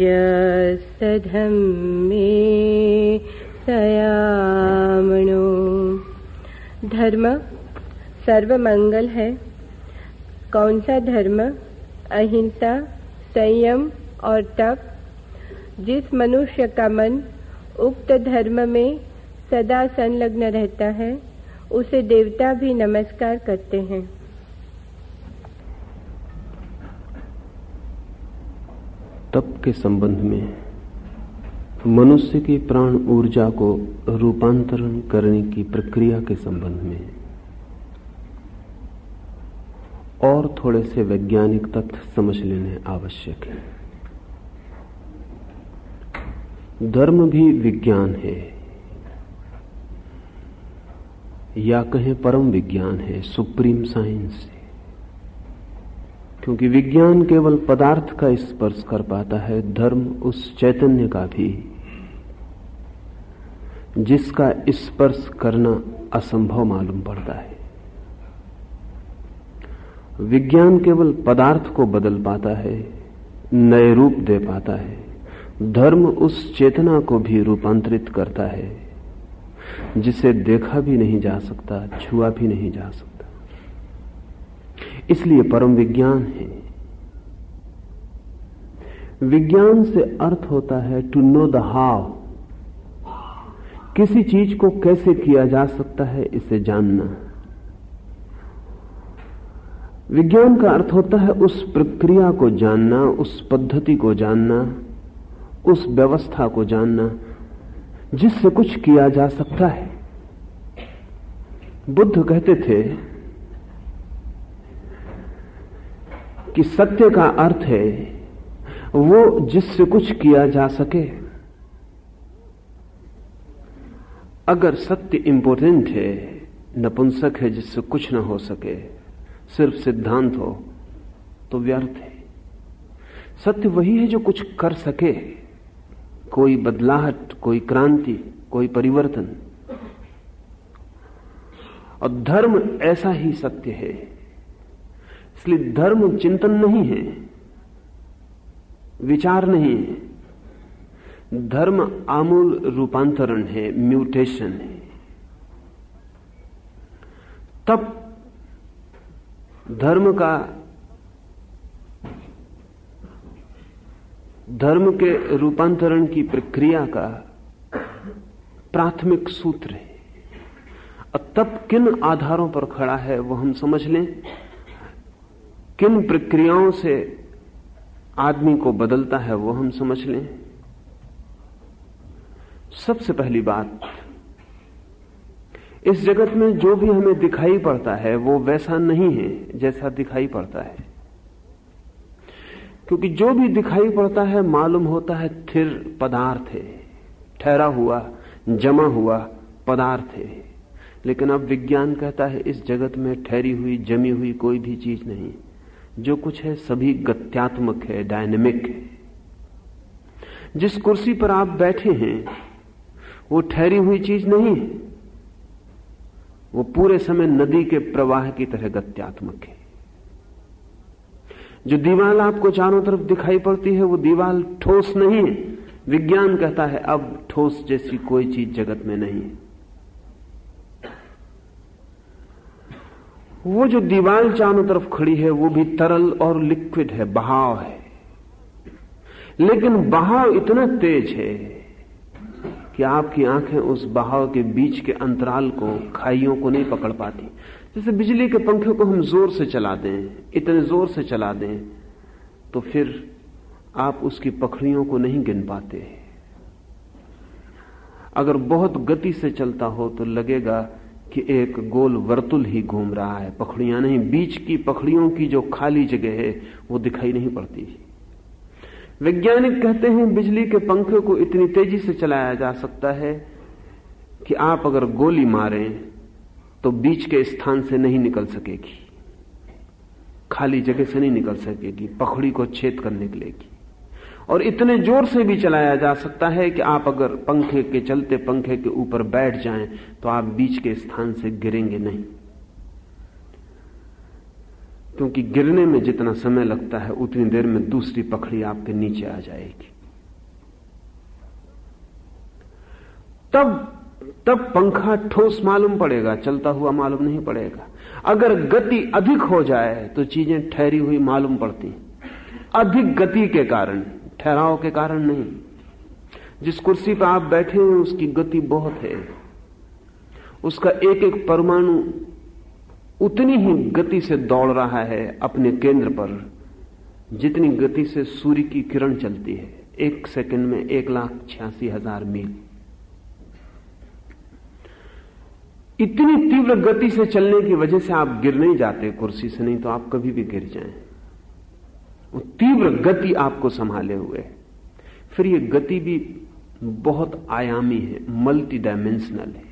जस्तधम्मे सयामणो। धर्म सर्व मंगल है। कौन सा धर्म? अहिंसा, संयम और तप। जिस मनुष्य का मन उक्त धर्म में सदा संलग्न रहता है, उसे देवता भी नमस्कार करते हैं। तप के संबंध में मनुष्य की प्राण ऊर्जा को रूपांतरण करने की प्रक्रिया के संबंध में और थोड़े से वैज्ञानिक तथ्य समझ लेने आवश्यक है। धर्म भी विज्ञान है, या कहें परम विज्ञान है, सुप्रीम साइंस क्योंकि विज्ञान केवल पदार्थ का स्पर्श कर पाता है, धर्म उस चैतन्य का भी। जिसका स्पर्श करना असंभव मालूम पड़ता है। विज्ञान केवल पदार्थ को बदल पाता है, नए रूप दे पाता है। धर्म उस चेतना को भी रूपांतरित करता है, जिसे देखा भी नहीं जा सकता, छुआ भी नहीं जा सकता। इसलिए परम विज्ञान है। विज्ञान से अर्थ होता है टू नो द हाउ किसी चीज़ को कैसे किया जा सकता है, इसे जानना। विज्ञान का अर्थ होता है उस प्रक्रिया को जानना, उस पद्धति को जानना, उस व्यवस्था को जानना, जिससे कुछ किया जा सकता है। बुद्ध कहते थे कि सत्य का अर्थ है, वो जिससे कुछ किया जा सके। अगर सत्य इंपोर्टेंट है, नपुंसक है जिससे कुछ ना हो सके, सिर्फ़ सिद्धांत हो तो व्यर्थ है। सत्य वही है जो कुछ कर सके। कोई बदलाहट, कोई क्रांति, कोई परिवर्तन। और धर्म ऐसा ही सत्य है। इसलिए धर्म चिंतन नहीं है, विचार नहीं है। धर्म आमूल रूपांतरण है, म्यूटेशन है। तब धर्म का, धर्म के रूपांतरण की प्रक्रिया का प्राथमिक सूत्र है। और तब किन आधारों पर खड़ा है, वो हम समझ लें। किन प्रक्रियाओं से आदमी को बदलता है वो हम समझ लें। सबसे पहली बात, इस जगत में जो भी हमें दिखाई पड़ता है वो वैसा नहीं है जैसा दिखाई पड़ता है। क्योंकि जो भी दिखाई पड़ता है मालूम होता है थिर पदार्थ है। ठहरा हुआ, जमा हुआ पदार्थ है। लेकिन अब विज्ञान कहता है इस जगत में ठहरी हुई, जमी हुई कोई भी चीज़ नहीं। जो कुछ है सभी गत्यात्मक है डायनेमिक है। जिस कुर्सी पर आप बैठे हैं, वो ठहरी हुई चीज़ नहीं है। वो पूरे समय नदी के प्रवाह की तरह गत्यात्मक है। जो दीवाल आपको चारों तरफ़ दिखाई पड़ती है, वो दीवाल ठोस नहीं है। विज्ञान कहता है, अब ठोस जैसी कोई चीज़ जगत में नहीं है। वो जो दीवाल चारों तरफ़ खड़ी है, वो भी तरल और लिक्विड है, बहाव है। लेकिन बहाव इतना तेज है कि आपकी आँखें उस बहाव के बीच के अंतराल को, खाइयों को नहीं पकड़ पाती। जैसे बिजली के पंखे को हम ज़ोर से चला दें, इतने ज़ोर से चला दें तो फिर आप उसकी पखड़ियों को नहीं गिन पाते। अगर बहुत गति से चलता हो तो लगेगा कि एक गोल वर्तुल ही घूम रहा है। पखड़ियाँ नहीं, बीच की पखड़ियों की जो खाली जगह है, वो दिखाई नहीं पड़ती। वैज्ञानिक कहते हैं, बिजली के पंखे को इतनी तेज़ी से चलाया जा सकता है कि आप अगर गोली मारें तो बीच के स्थान से नहीं निकल सकेगी। खाली जगह से नहीं निकल सकेगी, पखड़ी को छेद कर निकलेगी और इतने ज़ोर से भी चलाया जा सकता है कि आप अगर पंखे के चलते पंखे के ऊपर बैठ जाएँ तो आप बीच के स्थान से गिरेंगे नहीं। क्योंकि गिरने में जितना समय लगता है, उतनी देर में दूसरी पखड़ी आपके नीचे आ जाएगी। तब तब पंखा ठोस मालूम पड़ेगा, चलता हुआ मालूम नहीं पड़ेगा। अगर गति अधिक हो जाए तो चीज़ें ठहरी हुई मालूम पड़ती। अधिक गति के कारण। ठहराव के कारण नहीं। जिस कुर्सी पर आप बैठे हैं, उसकी गति बहुत है। उसका एक एक परमाणु उतनी ही गति से दौड़ रहा है अपने केंद्र पर, जितनी गति से सूर्य की किरण चलती है। एक सेकंड में एक लाख छियासी हज़ार मील। इतनी तीव्र गति से चलने की वजह से आप गिर नहीं जाते कुर्सी से, नहीं तो आप कभी भी गिर जाएँ। वो तीव्र गति आपको संभाले हुए है। फिर ये गति भी बहुत आयामी है मल्टी डायमेंशनल है।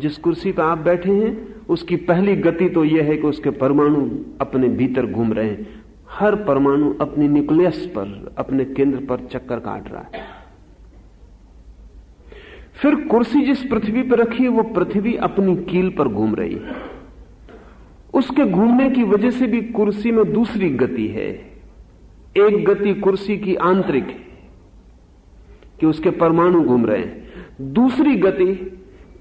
जिस कुर्सी पर आप बैठे हैं, उसकी पहली गति तो यह है कि उसके परमाणु अपने भीतर घूम रहे हैं। हर परमाणु अपने न्यूक्लियस पर, अपने केंद्र पर चक्कर काट रहा है। फिर कुर्सी जिस पृथ्वी पर रखी है, वो पृथ्वी अपनी कील पर घूम रही है। उसके घूमने की वजह से भी कुर्सी में दूसरी गति है। एक गति कुर्सी की आंतरिक है कि उसके परमाणु घूम रहे हैं। दूसरी गति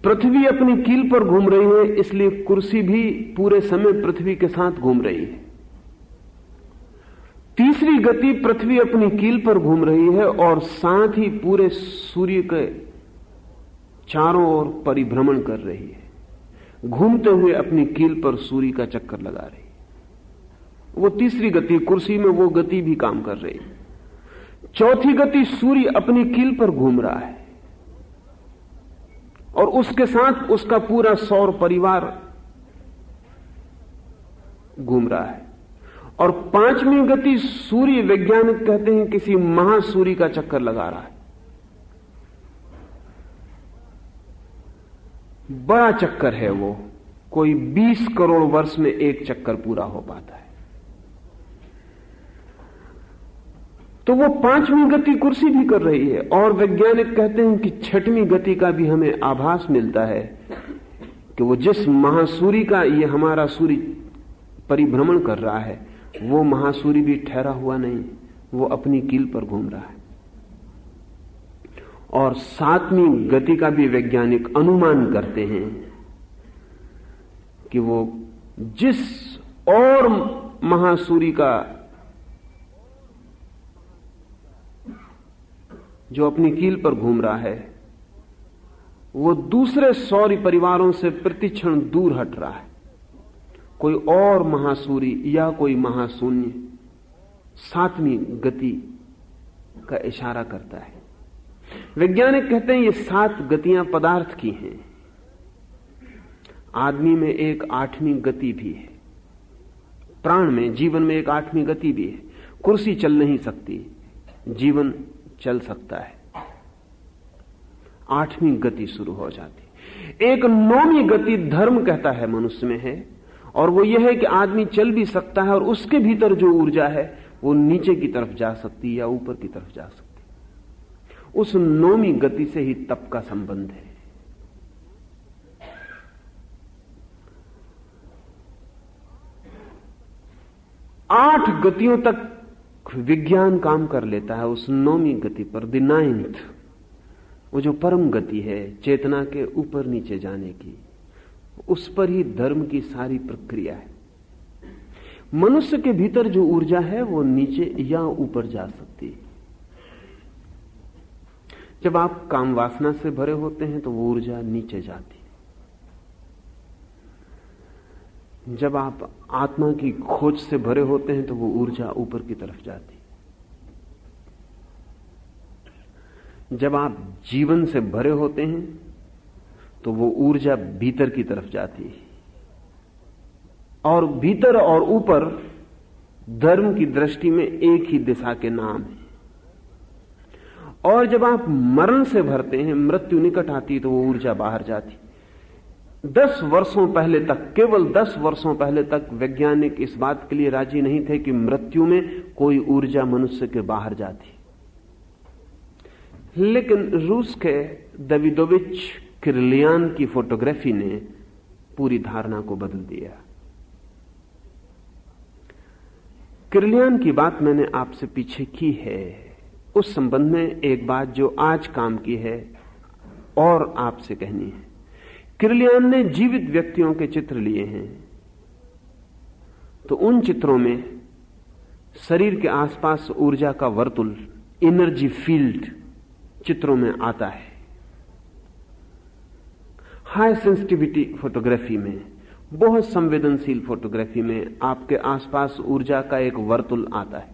पृथ्वी अपनी कील पर घूम रही है, इसलिए कुर्सी भी पूरे समय पृथ्वी के साथ घूम रही है। तीसरी गति पृथ्वी अपनी कील पर घूम रही है और साथ ही पूरे सूर्य के चारों ओर परिभ्रमण कर रही है। घूमते हुए अपनी कील पर सूर्य का चक्कर लगा रही। वो तीसरी गति कुर्सी में वो गति भी काम कर रही। चौथी गति सूर्य अपनी कील पर घूम रहा है। और उसके साथ उसका पूरा सौर परिवार घूम रहा है। और पांचवी गति सूर्य वैज्ञानिक कहते हैं किसी महासूर्य का चक्कर लगा रहा है। बड़ा चक्कर है वो। कोई 20 करोड़ वर्ष में एक चक्कर पूरा हो पाता है। तो वो पांचवी गति कुर्सी भी कर रही है और वैज्ञानिक कहते हैं कि छठवीं गति का भी हमें आभास मिलता है कि वो जिस महासूरी का ये हमारा सूर्य परिभ्रमण कर रहा है, वो महासूरी भी ठहरा हुआ नहीं, वो अपनी कील पर घूम रहा है। और सातवीं गति का भी वैज्ञानिक अनुमान करते हैं कि वो जिस और महासूरी का जो अपनी कील पर घूम रहा है, वो दूसरे सौर्य परिवारों से प्रतिक्षण दूर हट रहा है। कोई और महासूरी या कोई महाशून्य सातवीं गति का इशारा करता है। वैज्ञानिक कहते हैं ये सात गतियाँ पदार्थ की हैं। आदमी में एक आठवीं गति भी है। प्राण में, जीवन में एक आठवीं गति भी है। कुर्सी चल नहीं सकती, जीवन चल सकता है। आठवीं गति शुरू हो जाती। एक नौवीं गति धर्म कहता है मनुष्य में है, और वो यह है कि आदमी चल भी सकता है और उसके भीतर जो ऊर्जा है, वो नीचे की तरफ़ जा सकती है या ऊपर की तरफ़ जा सकती उस नौमी गति से ही तप का संबंध है। आठ गतियों तक विज्ञान काम कर लेता है उस नौमी गति पर, द नाइन्थ। वो जो परम गति है, चेतना के ऊपर नीचे जाने की, उस पर ही धर्म की सारी प्रक्रिया है। मनुष्य के भीतर जो ऊर्जा है, वो नीचे या ऊपर जा सकती है। जब आप काम वासना से भरे होते हैं तो वो ऊर्जा नीचे जाती है। जब आप आत्मा की खोज से भरे होते हैं तो वो ऊर्जा ऊपर की तरफ़ जाती है। जब आप जीवन से भरे होते हैं तो वो ऊर्जा भीतर की तरफ़ जाती है। और भीतर और ऊपर धर्म की दृष्टि में एक ही दिशा के नाम है। और जब आप मरण से भरते हैं, मृत्यु निकट आती तो वो ऊर्जा बाहर जाती। दस वर्षों पहले तक, केवल दस वर्षों पहले तक वैज्ञानिक इस बात के लिए राज़ी नहीं थे कि मृत्यु में कोई ऊर्जा मनुष्य के बाहर जाती। लेकिन रूस के दविदोविच किरलियान की फोटोग्राफी ने पूरी धारणा को बदल दिया। किरलियान की बात मैंने आपसे पीछे की है। उस संबंध में एक बात जो आज काम की है और आपसे कहनी है। किरलियान ने जीवित व्यक्तियों के चित्र लिए हैं। तो उन चित्रों में शरीर के आसपास ऊर्जा का वर्तुल एनर्जी फ़ील्ड चित्रों में आता है। हाई सेंसिटिविटी फोटोग्राफी में, बहुत संवेदनशील फोटोग्राफी में आपके आसपास ऊर्जा का एक वर्तुल आता है।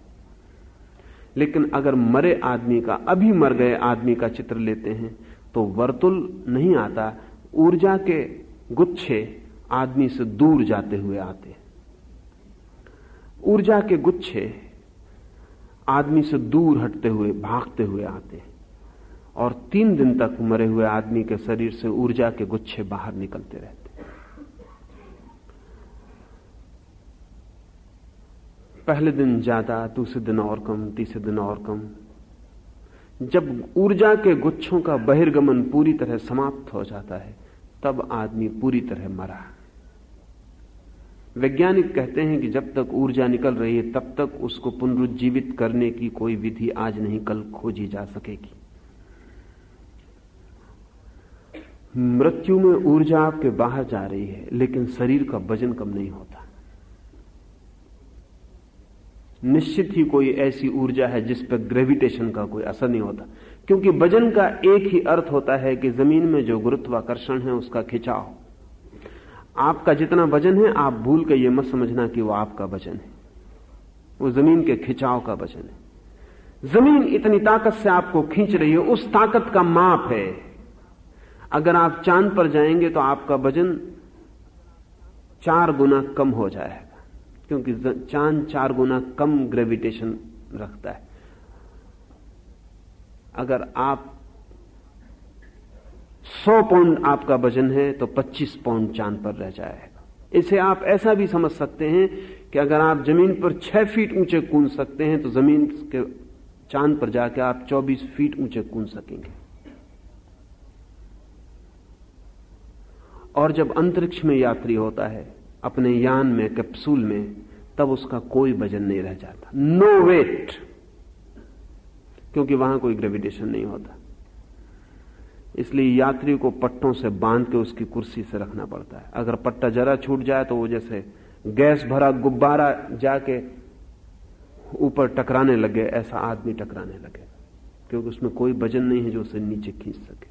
लेकिन अगर मरे आदमी का, अभी मर गए आदमी का चित्र लेते हैं तो वर्तुल नहीं आता। ऊर्जा के गुच्छे आदमी से दूर जाते हुए आते ऊर्जा के गुच्छे आदमी से दूर हटते हुए, भागते हुए आते और तीन दिन तक मरे हुए आदमी के शरीर से ऊर्जा के गुच्छे बाहर निकलते रहते पहले दिन ज़्यादा, दूसरे दिन और कम, तीसरे दिन और कम। जब ऊर्जा के गुच्छों का बहिर्गमन पूरी तरह समाप्त हो जाता है, तब आदमी पूरी तरह मरा। वैज्ञानिक कहते हैं कि जब तक ऊर्जा निकल रही है, तब तक उसको पुनरुज्जीवित करने की कोई विधि आज नहीं, कल खोजी जा सकेगी। मृत्यु में ऊर्जा आपके बाहर जा रही है, लेकिन शरीर का वज़न कम नहीं होता। निश्चित ही कोई ऐसी ऊर्जा है जिस पर ग्रेविटेशन का कोई असर नहीं होता। क्योंकि वज़न का एक ही अर्थ होता है कि ज़मीन में जो गुरुत्वाकर्षण है उसका खिंचाव। आपका जितना वज़न है, आप भूल के ये मत समझना कि वो आपका वज़न है। वो ज़मीन के खिंचाव का वज़न है। ज़मीन इतनी ताकत से आपको खींच रही है, उस ताकत का माप है। अगर आप चाँद पर जाएँगे तो आपका वज़न चार गुना कम हो जाएगा। क्योंकि चाँद चार गुना कम ग्रेविटेशन रखता है। अगर आप 100 पाउंड आपका वज़न है तो 25 पाउंड चाँद पर रह जाएगा। इसे आप ऐसा भी समझ सकते हैं कि अगर आप ज़मीन पर 6 फीट ऊँचे कूद सकते हैं तो ज़मीन के चाँद पर जाकर आप 24 फीट ऊँचे कूद सकेंगे। और जब अंतरिक्ष में यात्री होता है अपने यान में, कैप्सूल में, तब उसका कोई वज़न नहीं रह जाता। नो वेट क्योंकि वहाँ कोई ग्रेविटेशन नहीं होता। इसलिए यात्री को पट्टों से बाँध के उसकी कुर्सी से रखना पड़ता है। अगर पट्टा जरा छूट जाए तो वो जैसे गैस भरा गुब्बारा जाके ऊपर टकराने लगे, ऐसा आदमी टकराने लगे। क्योंकि उसमें कोई वज़न नहीं है जो उसे नीचे खींच सके।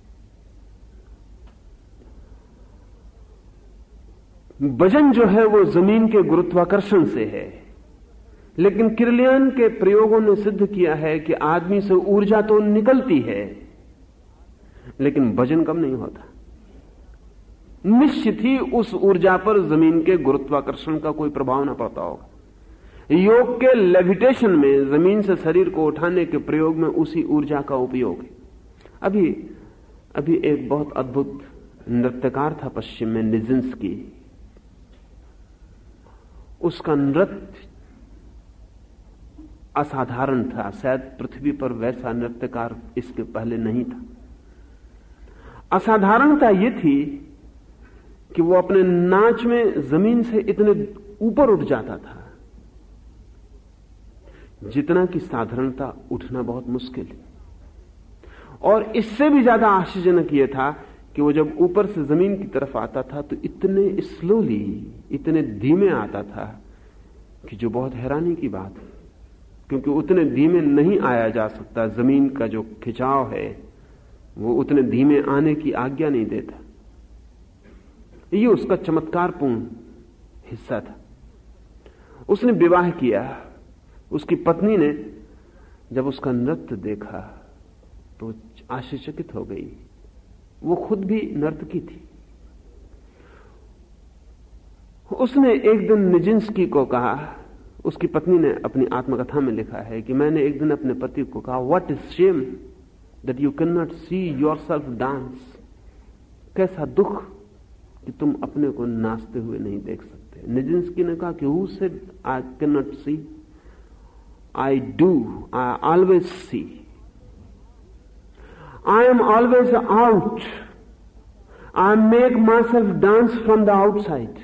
वज़न जो है वो ज़मीन के गुरुत्वाकर्षण से है। लेकिन किरलियान के प्रयोगों ने सिद्ध किया है कि आदमी से ऊर्जा तो निकलती है, लेकिन वज़न कम नहीं होता। निश्चित ही उस ऊर्जा पर ज़मीन के गुरुत्वाकर्षण का कोई प्रभाव ना पड़ता होगा। योग के लेविटेशन में ज़मीन से शरीर को उठाने के प्रयोग में उसी ऊर्जा का उपयोग है। अभी अभी एक बहुत अद्भुत नृत्यकार था पश्चिम में निजिंस की उसका नृत्य असाधारण था। शायद पृथ्वी पर वैसा नृत्यकार इसके पहले नहीं था। असाधारणता यह थी कि वो अपने नाच में ज़मीन से इतने ऊपर उठ जाता था, जितना कि साधारणता उठना बहुत मुश्किल है। और इससे भी ज़्यादा आश्चर्यजनक यह था कि वो जब ऊपर से ज़मीन की तरफ़ आता था तो इतने स्लोली इतने धीमे आता था कि जो बहुत हैरानी की बात है। क्योंकि उतने धीमे नहीं आया जा सकता, ज़मीन का जो खिंचाव है, वो उतने धीमे आने की आज्ञा नहीं देता। ये उसका चमत्कारपूर्ण हिस्सा था। उसने विवाह किया। उसकी पत्नी ने जब उसका नृत्य देखा तो आश्चर्यचकित हो गई। वो खुद भी नर्तकी थी। उसने एक दिन निजिंस्की को कहा, उसकी पत्नी ने अपनी आत्मकथा में लिखा है कि मैंने एक दिन अपने पति को कहा what is shame that you can not see yourself dance कैसा दुख कि तुम अपने को नाचते हुए नहीं देख सकते? निजिंस्की ने कहा कि who say I can not see I do I always see am always out I make myself dance from the outside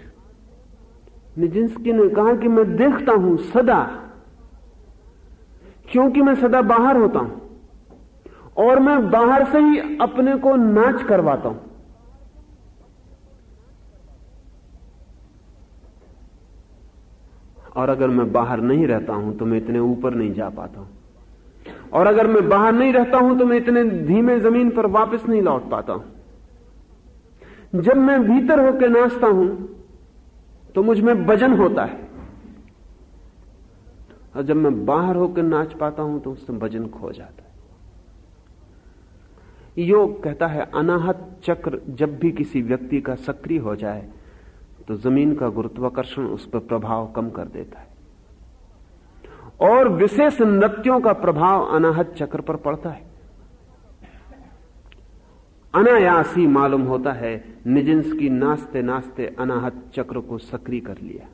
Nijinsky ने कहा कि मैं देखता हूँ सदा, क्योंकि मैं सदा बाहर होता हूँ, और मैं बाहर से ही अपने को नाच करवाता हूँ। और अगर मैं बाहर नहीं रहता हूँ तो मैं इतने ऊपर नहीं जा पाता हूँ। और अगर मैं बाहर नहीं रहता हूँ तो मैं इतने धीमे ज़मीन पर वापस नहीं लौट पाता। हूँ जब मैं भीतर होकर नाचता हूँ तो मुझमें वज़न होता है। और जब मैं बाहर होकर नाच पाता हूँ तो उससे वज़न खो जाता है। योग कहता है, अनाहत चक्र जब भी किसी व्यक्ति का सक्रिय हो जाए तो ज़मीन का गुरुत्वाकर्षण उस पर प्रभाव कम कर देता है। और विशेष नृत्यों का प्रभाव अनाहत चक्र पर पड़ता है। अनायासी मालूम होता है निजिंस की नाचते नाचते अनाहत चक्र को सक्रिय कर लिया।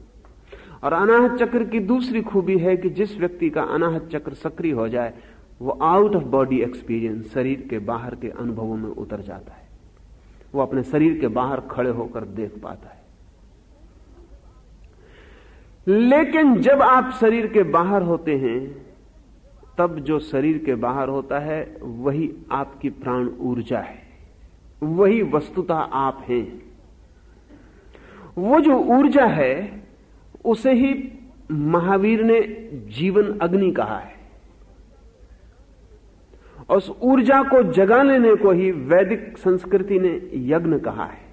और अनाहत चक्र की दूसरी खूबी है कि जिस व्यक्ति का अनाहत चक्र सक्रिय हो जाए, वो आउट ऑफ़ बॉडी एक्सपीरियंस शरीर के बाहर के अनुभवों में उतर जाता है। वो अपने शरीर के बाहर खड़े होकर देख पाता है। लेकिन जब आप शरीर के बाहर होते हैं, तब जो शरीर के बाहर होता है, वही आपकी प्राण ऊर्जा है। वही वस्तुतः आप हैं। वो जो ऊर्जा है, उसे ही महावीर ने जीवन अग्नि कहा है। उस ऊर्जा को जगा लेने को ही वैदिक संस्कृति ने यज्ञ कहा है।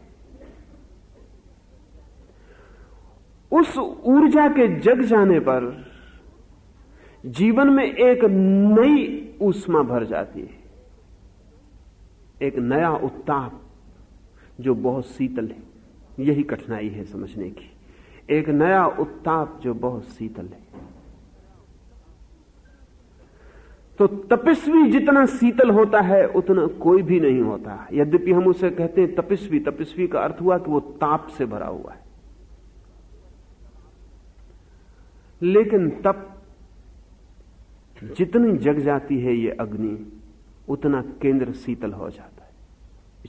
उस ऊर्जा के जग जाने पर जीवन में एक नई ऊष्मा भर जाती है। एक नया उत्ताप जो बहुत शीतल है। यही कठिनाई है समझने की। एक नया उत्ताप जो बहुत शीतल है। तो तपस्वी जितना शीतल होता है, उतना कोई भी नहीं होता। यद्यपि हम उसे कहते हैं तपस्वी तपस्वी का अर्थ हुआ कि वो ताप से भरा हुआ है। लेकिन तप जितनी जग जाती है ये अग्नि, उतना केंद्र शीतल हो जाता है।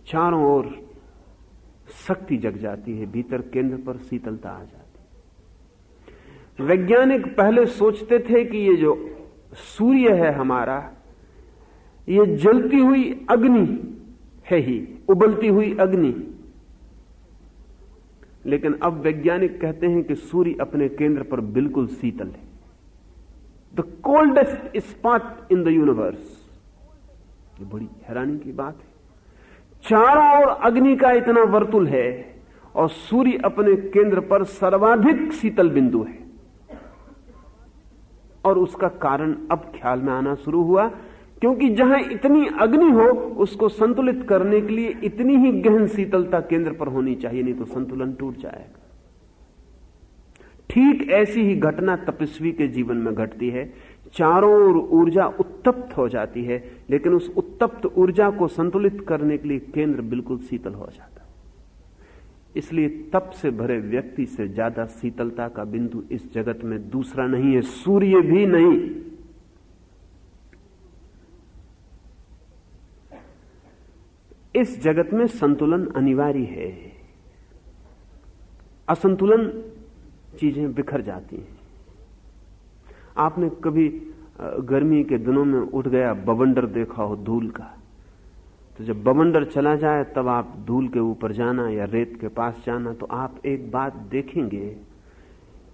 चारों ओर शक्ति जग जाती है, भीतर केंद्र पर शीतलता आ जाती है। वैज्ञानिक पहले सोचते थे कि ये जो सूर्य है हमारा, ये जलती हुई अग्नि है ही, उबलती हुई अग्नि। लेकिन अब वैज्ञानिक कहते हैं कि सूर्य अपने केंद्र पर बिल्कुल शीतल है। The coldest spot in the universe ये बड़ी हैरानी की बात है। चारों ओर अग्नि का इतना वर्तुल है और सूर्य अपने केंद्र पर सर्वाधिक शीतल बिंदु है। और उसका कारण अब ख्याल में आना शुरू हुआ क्योंकि जहाँ इतनी अग्नि हो, उसको संतुलित करने के लिए इतनी ही गहन शीतलता केंद्र पर होनी चाहिए, नहीं तो संतुलन टूट जाएगा। ठीक ऐसी ही घटना तपस्वी के जीवन में घटती है। चारों ओर ऊर्जा उत्तप्त हो जाती है, लेकिन उस उत्तप्त ऊर्जा को संतुलित करने के लिए केंद्र बिल्कुल शीतल हो जाता है। इसलिए तप से भरे व्यक्ति से ज़्यादा शीतलता का बिंदु इस जगत में दूसरा नहीं है, सूर्य भी नहीं। इस जगत में संतुलन अनिवार्य है। असंतुलन चीज़ें बिखर जाती हैं। आपने कभी गर्मी के दिनों में उठ गया, बवंडर देखा हो धूल का? तो जब बवंडर चला जाए, तब आप धूल के ऊपर जाना या रेत के पास जाना तो आप एक बात देखेंगे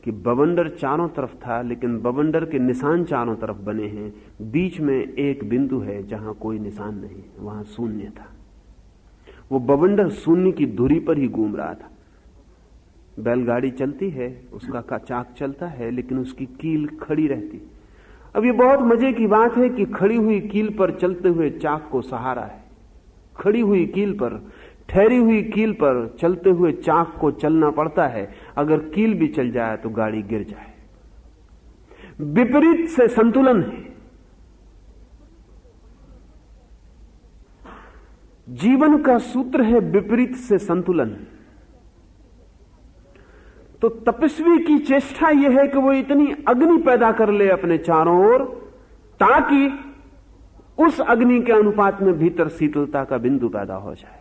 कि बवंडर चारों तरफ़ था, लेकिन बवंडर के निशान चारों तरफ़ बने हैं। बीच में एक बिंदु है जहाँ कोई निशान नहीं, वहाँ शून्य था। वो बवंडर शून्य की धुरी पर ही घूम रहा था। बैलगाड़ी चलती है, उसका का चाक चलता है, लेकिन उसकी कील खड़ी रहती। अब ये बहुत मज़े की बात है कि खड़ी हुई कील पर चलते हुए चाक को सहारा है। खड़ी हुई कील पर, ठहरी हुई कील पर चलते हुए चाक को चलना पड़ता है। अगर कील भी चल जाए तो गाड़ी गिर जाए। विपरीत से संतुलन है। जीवन का सूत्र है विपरीत से संतुलन। तो तपस्वी की चेष्टा यह है कि वो इतनी अग्नि पैदा कर ले अपने चारों ओर, ताकि उस अग्नि के अनुपात में भीतर शीतलता का बिंदु पैदा हो जाए।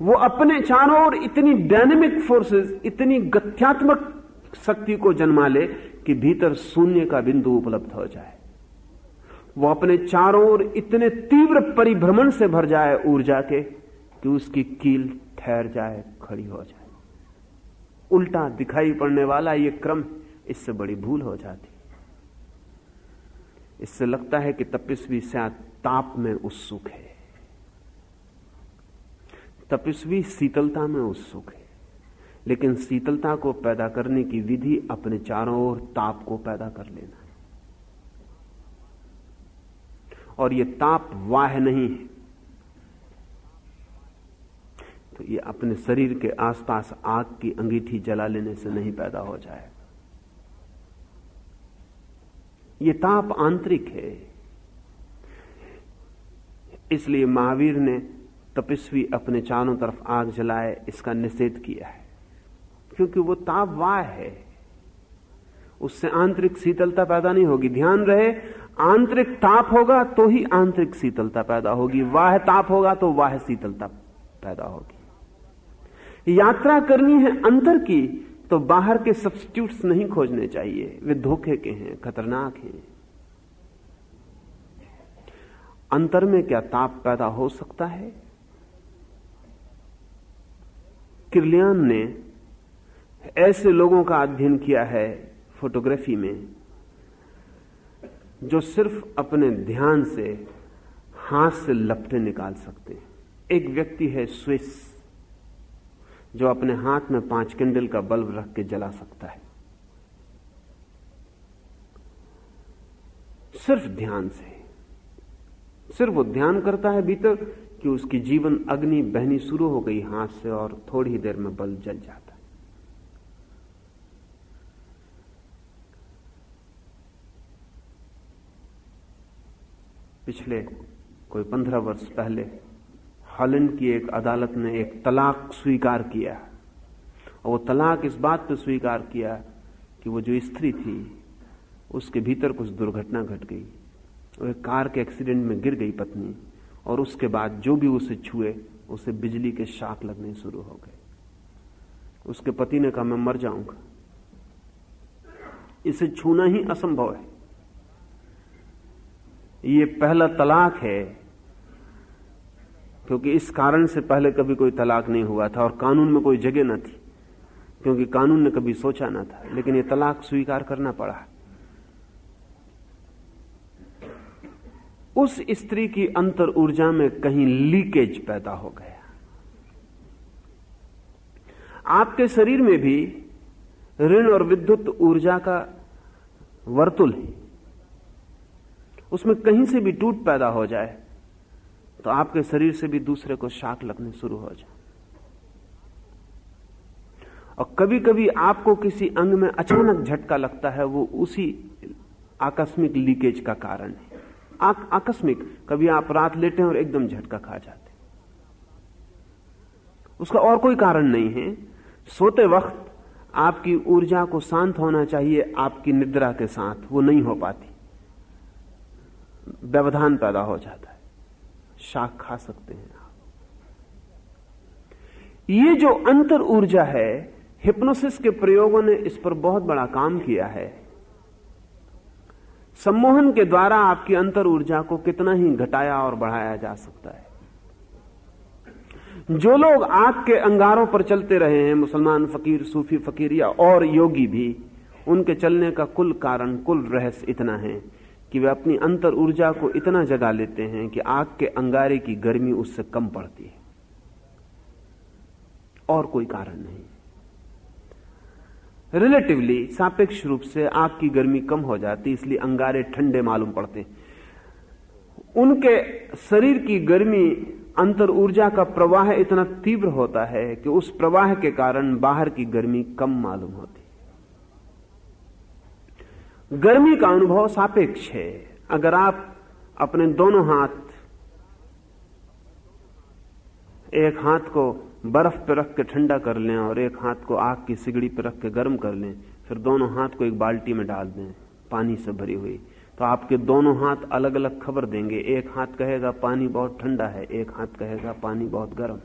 वो अपने चारों ओर इतनी डायनेमिक फोर्सेस इतनी गत्यात्मक शक्ति को जन्मा ले कि भीतर शून्य का बिंदु उपलब्ध हो जाए। वो अपने चारों ओर इतने तीव्र परिभ्रमण से भर जाए ऊर्जा के कि उसकी कील ठहर जाए, खड़ी हो जाए। उल्टा दिखाई पड़ने वाला ये क्रम इससे बड़ी भूल हो जाती। इससे लगता है कि तपस्वी शायद ताप में उत्सुक है। तपस्वी शीतलता में उत्सुक है। लेकिन शीतलता को पैदा करने की विधि अपने चारों ओर ताप को पैदा कर लेना है और यह ताप वाह नहीं है। तो ये अपने शरीर के आसपास आग की अंगीठी जला लेने से नहीं पैदा हो जाए। ये ताप आंतरिक है। इसलिए महावीर ने तपस्वी अपने चारों तरफ़ आग जलाए, इसका निषेध किया है। क्योंकि वो ताप वाह है। उससे आंतरिक शीतलता पैदा नहीं होगी। ध्यान रहे आंतरिक ताप होगा तो ही आंतरिक शीतलता पैदा होगी। वाह ताप होगा तो वाह शीतलता पैदा होगी। यात्रा करनी है अंतर की तो बाहर के सब्सिट्यूट्स नहीं खोजने चाहिए। वे धोखे के हैं, खतरनाक हैं। अंतर में क्या ताप पैदा हो सकता है? किरलियान ने ऐसे लोगों का अध्ययन किया है फोटोग्राफी में। जो सिर्फ़ अपने ध्यान से हाथ से लपटे निकाल सकते हैं। एक व्यक्ति है स्विस, जो अपने हाथ में पाँच किंडल का बल्ब रख के जला सकता है। सिर्फ़ ध्यान से। सिर्फ़ वो ध्यान करता है भीतर कि उसकी जीवन अग्नि बहनी शुरू हो गई हाथ से और थोड़ी ही देर में बल्ब जल जाता पिछले कोई पंद्रह वर्ष पहले हॉलैंड की एक अदालत ने एक तलाक स्वीकार किया। और वो तलाक इस बात पर स्वीकार किया कि वो जो स्त्री थी, उसके भीतर कुछ दुर्घटना घट गई। और एक कार के एक्सीडेंट में गिर गई पत्नी, और उसके बाद जो भी उसे छुए, उसे बिजली के शाक लगने शुरू हो गए। उसके पति ने कहा, मैं मर जाऊँगा। इसे छूना ही असंभव है। ये पहला तलाक है, क्योंकि इस कारण से पहले कभी कोई तलाक नहीं हुआ था और कानून में कोई जगह न थी, क्योंकि कानून ने कभी सोचा ना था, लेकिन यह तलाक स्वीकार करना पड़ा। उस स्त्री की अंतर ऊर्जा में कहीं लीकेज पैदा हो गया। आपके शरीर में भी ऋण और विद्युत ऊर्जा का वर्तुल है। उसमें कहीं से भी टूट पैदा हो जाए तो आपके शरीर से भी दूसरे को शाक लगने शुरू हो जाए। और कभी कभी आपको किसी अंग में अचानक झटका लगता है वो उसी आकस्मिक लीकेज का कारण है। आ, आकस्मिक कभी आप रात लेटे और एकदम झटका खा जाते उसका और कोई कारण नहीं है। सोते वक्त आपकी ऊर्जा को शांत होना चाहिए आपकी निद्रा के साथ वो नहीं हो पाती। व्यवधान पैदा हो जाता है। शाक खा सकते हैं आप। ये जो अंतर ऊर्जा है हिप्नोसिस के प्रयोगों ने इस पर बहुत बड़ा काम किया है। सम्मोहन के द्वारा आपकी अंतर ऊर्जा को कितना ही घटाया और बढ़ाया जा सकता है। जो लोग आग के अंगारों पर चलते रहे हैं, मुसलमान फकीर, सूफी फकीर या और योगी भी, उनके चलने का कुल कारण, कुल रहस्य इतना है कि वे अपनी अंतर ऊर्जा को इतना जगा लेते हैं कि आग के अंगारे की गर्मी उससे कम पड़ती है। और कोई कारण नहीं। रिलेटिवली सापेक्ष रूप से आग की गर्मी कम हो जाती, इसलिए अंगारे ठंडे मालूम पड़ते। उनके शरीर की गर्मी, अंतर ऊर्जा का प्रवाह इतना तीव्र होता है कि उस प्रवाह के कारण बाहर की गर्मी कम मालूम होती। गर्मी का अनुभव सापेक्ष है। अगर आप अपने दोनों हाथ, एक हाथ को बर्फ़ पर रख के ठंडा कर लें और एक हाथ को आग की सिगड़ी पर रख के गर्म कर लें, फिर दोनों हाथ को एक बाल्टी में डाल दें, पानी से भरी हुई। तो आपके दोनों हाथ अलग अलग खबर देंगे। एक हाथ कहेगा, पानी बहुत ठंडा है। एक हाथ कहेगा, पानी बहुत गर्म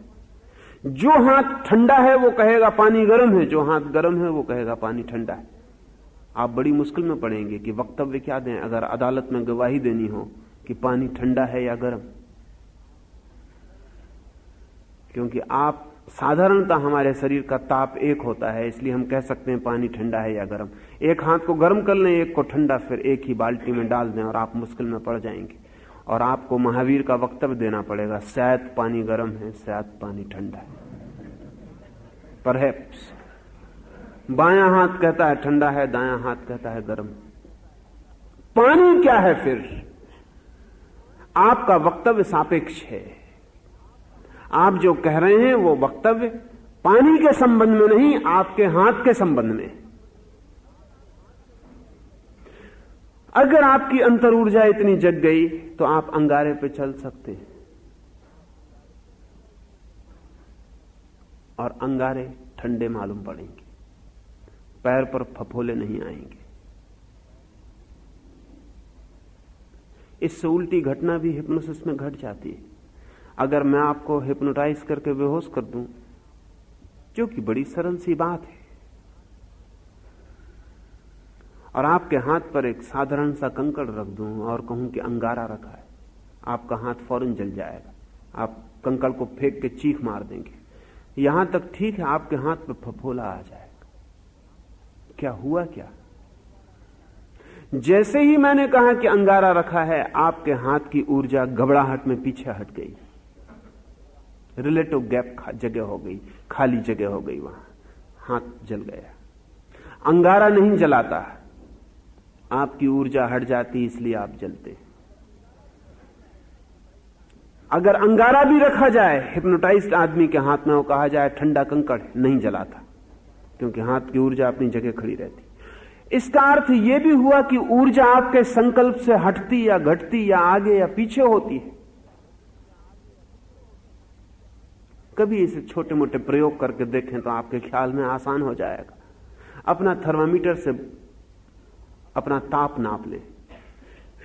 जो हाथ ठंडा है, वो कहेगा, पानी गर्म है। जो हाथ गर्म है, वो कहेगा, पानी ठंडा है। आप बड़ी मुश्किल में पड़ेंगे कि वक्तव्य क्या दें, अगर अदालत में गवाही देनी हो कि पानी ठंडा है या गर्म। क्योंकि आप, साधारणता हमारे शरीर का ताप एक होता है, इसलिए हम कह सकते हैं पानी ठंडा है या गर्म। एक हाथ को गर्म कर लें, एक को ठंडा, फिर एक ही बाल्टी में डाल दें और आप मुश्किल में पड़ जाएँगे। और आपको महावीर का वक्तव्य देना पड़ेगा, शायद पानी गर्म है, शायद पानी ठंडा है। पर बायां हाथ कहता है, ठंडा है, दायां हाथ कहता है, गर्म। पानी क्या है फिर? आपका वक्तव्य सापेक्ष है। आप जो कह रहे हैं, वो वक्तव्य पानी के संबंध में नहीं, आपके हाथ के संबंध में। अगर आपकी अंतर ऊर्जा इतनी जग गई तो आप अंगारे पे चल सकते हैं। और अंगारे ठंडे मालूम पड़ेंगे। पैर पर फफोले नहीं आएँगे। इससे उल्टी घटना भी हिप्नोसिस में घट जाती है। अगर मैं आपको हिप्नोटाइज करके बेहोश कर दूँ, जो कि बड़ी सरल सी बात है। और आपके हाथ पर एक साधारण सा कंकड़ रख दूँ और कहूँ कि अंगारा रखा है। आपका हाथ फ़ौरन जल जाएगा। आप कंकड़ को फेंक के चीख मार देंगे। यहाँ तक ठीक है, आपके हाथ पर फफोला आ जाएगा। क्या हुआ क्या? जैसे ही मैंने कहा कि अंगारा रखा है, आपके हाथ की ऊर्जा घबराहट में पीछे हट गई। रिलेटिव गैप जगह हो गई, खाली जगह हो गई वहाँ। हाथ जल गया। अंगारा नहीं जलाता। आपकी ऊर्जा हट जाती, इसलिए आप जलते। अगर अंगारा भी रखा जाए हिप्नोटाइज्ड आदमी के हाथ में वो कहा जाए, ठंडा कंकड़ नहीं जलाता। क्योंकि हाथ की ऊर्जा अपनी जगह खड़ी रहती। इसका अर्थ यह भी हुआ कि ऊर्जा आपके संकल्प से हटती या घटती या आगे या पीछे होती है। कभी इसे छोटे मोटे प्रयोग करके देखें तो आपके ख्याल में आसान हो जाएगा। अपना थर्मामीटर से अपना ताप नाप लें।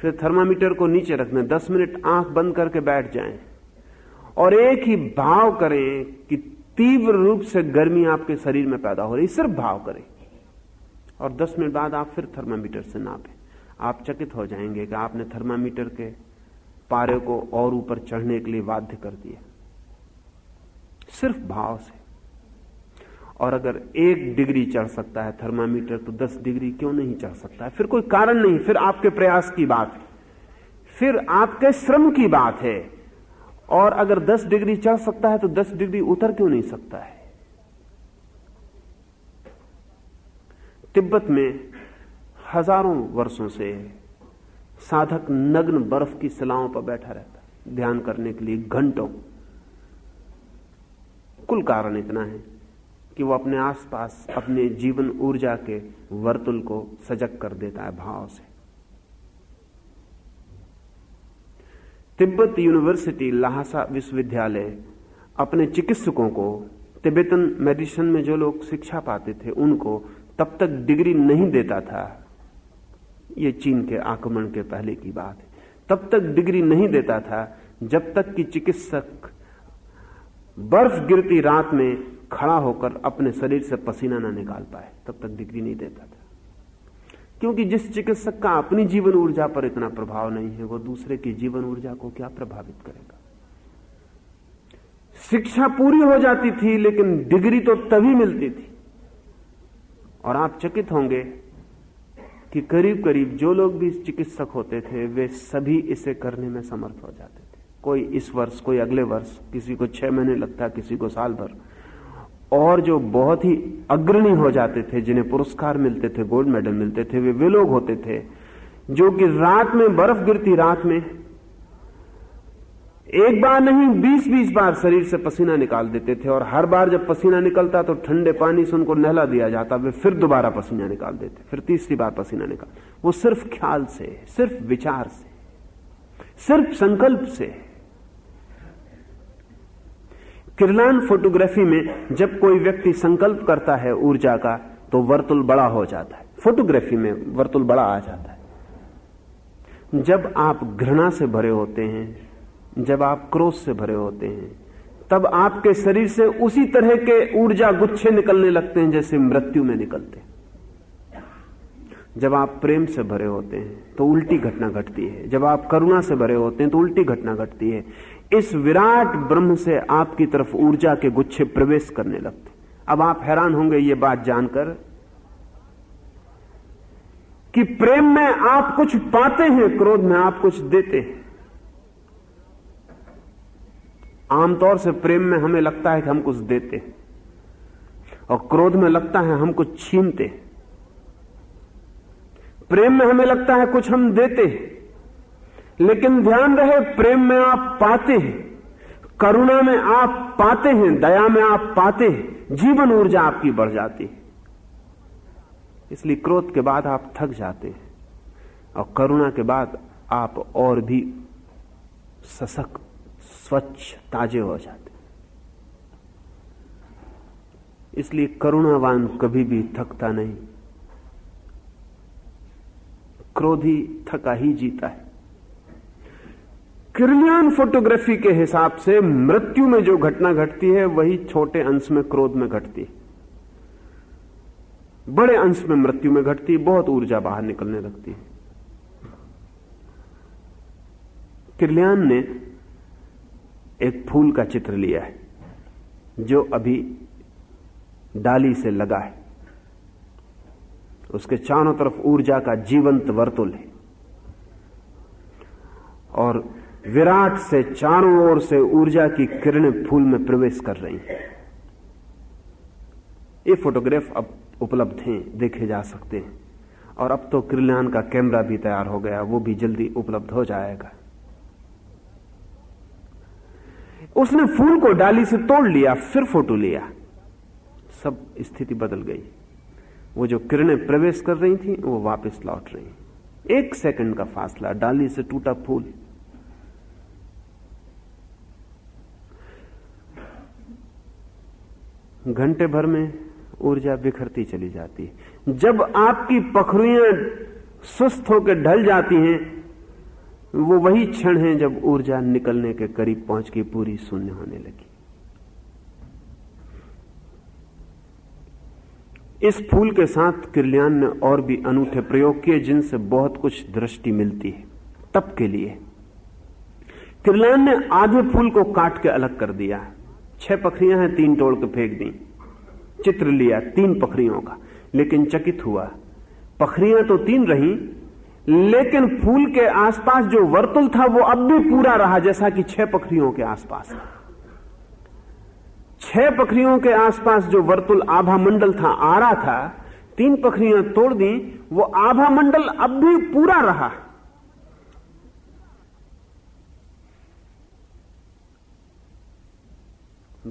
फिर थर्मामीटर को नीचे रख दें दस मिनट आँख बंद करके बैठ जाएँ। और एक ही भाव करें कि तीव्र रूप से गर्मी आपके शरीर में पैदा हो रही सिर्फ़ भाव करें। और दस मिनट बाद आप फिर थर्मामीटर से नापें। आप चकित हो जाएँगे कि आपने थर्मामीटर के पारे को और ऊपर चढ़ने के लिए बाध्य कर दिया। सिर्फ़ भाव से। और अगर एक डिग्री चढ़ सकता है थर्मामीटर तो दस डिग्री क्यों नहीं चढ़ सकता है? फिर कोई कारण नहीं। फिर आपके प्रयास की बात है। फिर आपके श्रम की बात है। और अगर दस डिग्री चढ़ सकता है तो दस डिग्री उतर क्यों नहीं सकता है? तिब्बत में हज़ारों वर्षों से साधक नग्न बर्फ़ की सिलाओं पर बैठा रहता है। ध्यान करने के लिए घंटों। कुल कारण इतना है कि वो अपने आसपास अपने जीवन ऊर्जा के वर्तुल को सजग कर देता है भाव से। तिब्बत यूनिवर्सिटी लहासा विश्वविद्यालय अपने चिकित्सकों को, तिब्बतन मेडिसिन में जो लोग शिक्षा पाते थे, उनको तब तक डिग्री नहीं देता था। ये चीन के आक्रमण के पहले की बात है। तब तक डिग्री नहीं देता था जब तक कि चिकित्सक बर्फ़ गिरती रात में खड़ा होकर अपने शरीर से पसीना ना निकाल पाए। तब तक डिग्री नहीं देता था। क्योंकि जिस चिकित्सक का अपनी जीवन ऊर्जा पर इतना प्रभाव नहीं है, वो दूसरे की जीवन ऊर्जा को क्या प्रभावित करेगा? शिक्षा पूरी हो जाती थी, लेकिन डिग्री तो तभी मिलती थी। और आप चकित होंगे कि करीब करीब जो लोग भी चिकित्सक होते थे, वे सभी इसे करने में समर्थ हो जाते थे। कोई इस वर्ष, कोई अगले वर्ष, किसी को छह महीने लगता, किसी को साल भर। और जो बहुत ही अग्रणी हो जाते थे, जिन्हें पुरस्कार मिलते थे, गोल्ड मेडल मिलते थे, वे वे लोग होते थे, जो कि रात में, बर्फ़ गिरती रात में, एक बार नहीं बीस बीस बार शरीर से पसीना निकाल देते थे, और हर बार जब पसीना निकलता तो ठंडे पानी से उनको नहला दिया जाता, वे फिर दोबारा पसीना निकाल देते, फिर तीसरी बार पसीना निकाल। वो सिर्फ़ ख्याल से, सिर्फ़ विचार से, सिर्फ़ संकल्प से किरलान फोटोग्राफी में जब कोई व्यक्ति संकल्प करता है ऊर्जा का तो वर्तुल बड़ा हो जाता है। फोटोग्राफी में वर्तुल बड़ा आ जाता है। जब आप घृणा से भरे होते हैं, जब आप क्रोध से भरे होते हैं, तब आपके शरीर से उसी तरह के ऊर्जा गुच्छे निकलने लगते हैं जैसे मृत्यु में निकलते हैं। जब आप प्रेम से भरे होते हैं तो उल्टी घटना घटती है। जब आप करुणा से भरे होते हैं तो उल्टी घटना घटती है। इस विराट ब्रह्म से आपकी तरफ़ ऊर्जा के गुच्छे प्रवेश करने लगते। अब आप हैरान होंगे ये बात जानकर कि प्रेम में आप कुछ पाते हैं, क्रोध में आप कुछ देते हैं। आमतौर से प्रेम में हमें लगता है कि हम कुछ देते हैं, और क्रोध में लगता है हम कुछ छीनते हैं। प्रेम में हमें लगता है कुछ हम देते हैं। लेकिन ध्यान रहे, प्रेम में आप पाते हैं, करुणा में आप पाते हैं, दया में आप पाते हैं, जीवन ऊर्जा आपकी बढ़ जाती है। इसलिए क्रोध के बाद आप थक जाते हैं, और करुणा के बाद आप और भी सशक्त, स्वच्छ, ताजे हो जाते इसलिए करुणावान कभी भी थकता नहीं। क्रोधी थका ही जीता है। किरलियान फोटोग्राफी के हिसाब से मृत्यु में जो घटना घटती है, वही छोटे अंश में क्रोध में घटती है। बड़े अंश में मृत्यु में घटती बहुत ऊर्जा बाहर निकलने लगती है। किरलियान ने एक फूल का चित्र लिया है, जो अभी डाली से लगा है। उसके चारों तरफ़ ऊर्जा का जीवंत वर्तुल है। और विराट से चारों ओर से ऊर्जा की किरणें फूल में प्रवेश कर रही ये फोटोग्राफ अब उपलब्ध हैं, देखे जा सकते हैं। और अब तो क्रिलियान का कैमरा भी तैयार हो गया, वो भी जल्दी उपलब्ध हो जाएगा। उसने फूल को डाली से तोड़ लिया, फिर फ़ोटो लिया। सब स्थिति बदल गई। वो जो किरणें प्रवेश कर रही थी, वो वापस लौट रही एक सेकंड का फासला, डाली से टूटा फूल। घंटे भर में ऊर्जा बिखरती चली जाती है। जब आपकी पखरुएँ सुस्त होकर ढल जाती हैं, वो वही क्षण है जब ऊर्जा निकलने के करीब पहुँच के पूरी शून्य होने लगी। इस फूल के साथ किरलियान ने और भी अनूठे प्रयोग किए जिनसे बहुत कुछ दृष्टि मिलती है तब के लिए। किरलियान ने आधे फूल को काट के अलग कर दिया। छह पखरियाँ हैं, तीन तोड़ के फेंक दी। चित्र लिया, तीन पखरियों का। लेकिन चकित हुआ। पखरियाँ तो तीन रही, लेकिन फूल के आसपास जो वर्तुल था, वो अब भी पूरा रहा, जैसा कि छह पखरियों के आसपास छह पखरियों के आसपास जो वर्तुल आभा मंडल था आ रहा था, तीन पखरियाँ तोड़ दी, वो आभा मंडल अब भी पूरा रहा।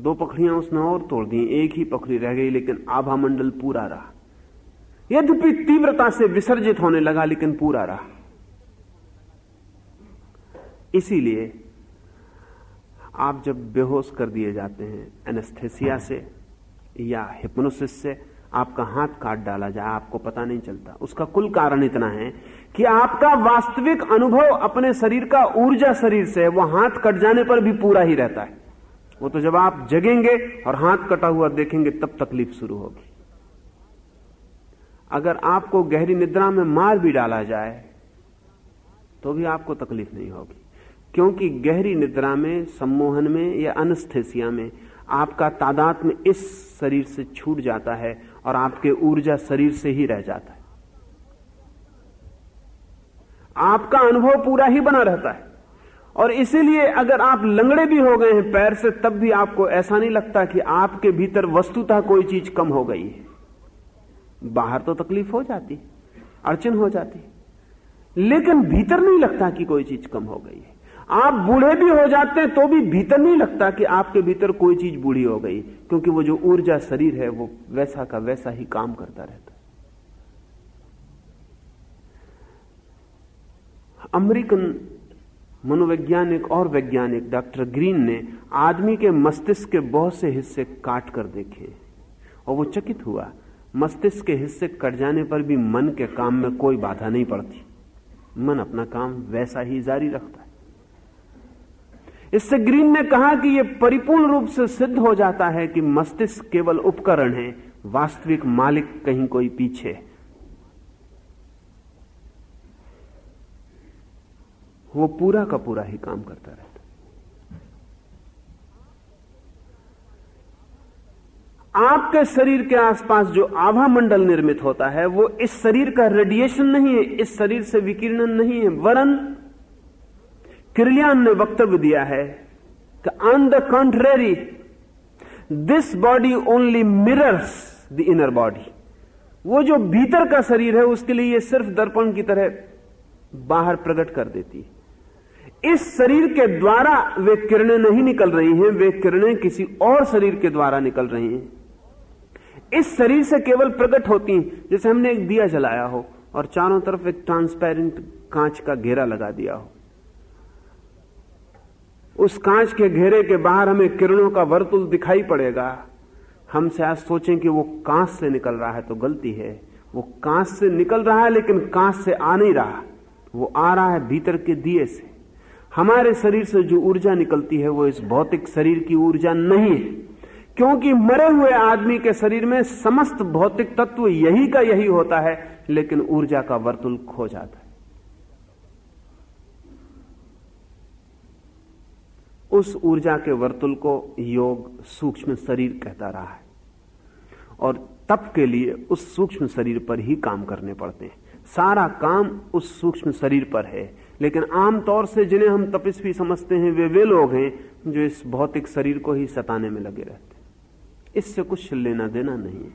दो पखड़ियाँ उसने और तोड़ दी, एक ही पखड़ी रह गई, लेकिन आभा मंडल पूरा रहा। यद्यपि तीव्रता से विसर्जित होने लगा, लेकिन पूरा रहा। इसीलिए आप जब बेहोश कर दिए जाते हैं, एनेस्थेसिया से या हिप्नोसिस से, आपका हाथ काट डाला जाए, आपको पता नहीं चलता। उसका कुल कारण इतना है कि आपका वास्तविक अनुभव अपने शरीर का ऊर्जा शरीर से है वह हाथ कट जाने पर भी पूरा ही रहता है। वो तो जब आप जगेंगे और हाथ कटा हुआ देखेंगे, तब तकलीफ़ शुरू होगी। अगर आपको गहरी निद्रा में मार भी डाला जाए तो भी आपको तकलीफ़ नहीं होगी। क्योंकि गहरी निद्रा में, सम्मोहन में या अनस्थेसिया में आपका तादात में इस शरीर से छूट जाता है और आपके ऊर्जा शरीर से ही रह जाता है। आपका अनुभव पूरा ही बना रहता है। और इसीलिए अगर आप लंगड़े भी हो गए हैं पैर से, तब भी आपको ऐसा नहीं लगता कि आपके भीतर वस्तुतः कोई चीज़ कम हो गई है। बाहर तो तकलीफ़ हो जाती, अड़चन हो जाती। लेकिन भीतर नहीं लगता कि कोई चीज़ कम हो गई है। आप बूढ़े भी हो जाते हैं तो भी भीतर नहीं लगता कि आपके भीतर कोई चीज़ बूढ़ी हो गई, क्योंकि वो जो ऊर्जा शरीर है, वो वैसा का वैसा ही काम करता रहता अमेरिकन मनोवैज्ञानिक और वैज्ञानिक डॉक्टर ग्रीन ने आदमी के मस्तिष्क के बहुत से हिस्से काट कर देखे और वो चकित हुआ, मस्तिष्क के हिस्से कट जाने पर भी मन के काम में कोई बाधा नहीं पड़ती। मन अपना काम वैसा ही जारी रखता है। इससे ग्रीन ने कहा कि यह परिपूर्ण रूप से सिद्ध हो जाता है कि मस्तिष्क केवल उपकरण है, वास्तविक मालिक कहीं कोई पीछे। वो पूरा का पूरा ही काम करता रहता। आपके शरीर के आसपास जो आभा मंडल निर्मित होता है, वो इस शरीर का रेडिएशन नहीं है, इस शरीर से विकिरणन नहीं है। वरन किरलियान ने वक्तव्य दिया है कि on the contrary this body only mirrors the inner body वो जो भीतर का शरीर है, उसके लिए ये सिर्फ़ दर्पण की तरह बाहर प्रकट कर देती है। इस शरीर के द्वारा वे किरणें नहीं निकल रही हैं, वे किरणें किसी और शरीर के द्वारा निकल रही हैं। इस शरीर से केवल प्रकट होती हैं, जैसे हमने एक दिया जलाया हो, और चारों तरफ़ एक ट्रांसपेरेंट कांच का घेरा लगा दिया हो। उस कांच के घेरे के बाहर हमें किरणों का वर्तुल दिखाई पड़ेगा। हमसे आज सोचें कि वो कांच से निकल रहा है तो गलती है। वो कांच से निकल रहा है, लेकिन कांच से आ नहीं रहा। वो आ रहा है भीतर के दिए से। हमारे शरीर से जो ऊर्जा निकलती है वो इस भौतिक शरीर की ऊर्जा नहीं है। क्योंकि मरे हुए आदमी के शरीर में समस्त भौतिक तत्व यही का यही होता है, लेकिन ऊर्जा का वर्तुल खो जाता है। उस ऊर्जा के वर्तुल को योग सूक्ष्म शरीर कहता रहा है। और तप के लिए उस सूक्ष्म शरीर पर ही काम करने पड़ते हैं। सारा काम उस सूक्ष्म शरीर पर है। लेकिन आमतौर से जिन्हें हम तपस्वी समझते हैं, वे वे लोग हैं जो इस भौतिक शरीर को ही सताने में लगे रहते इससे कुछ लेना देना नहीं है।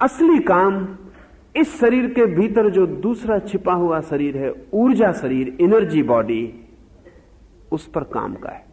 असली काम इस शरीर के भीतर जो दूसरा छिपा हुआ शरीर है, ऊर्जा शरीर एनर्जी बॉडी उस पर काम का है।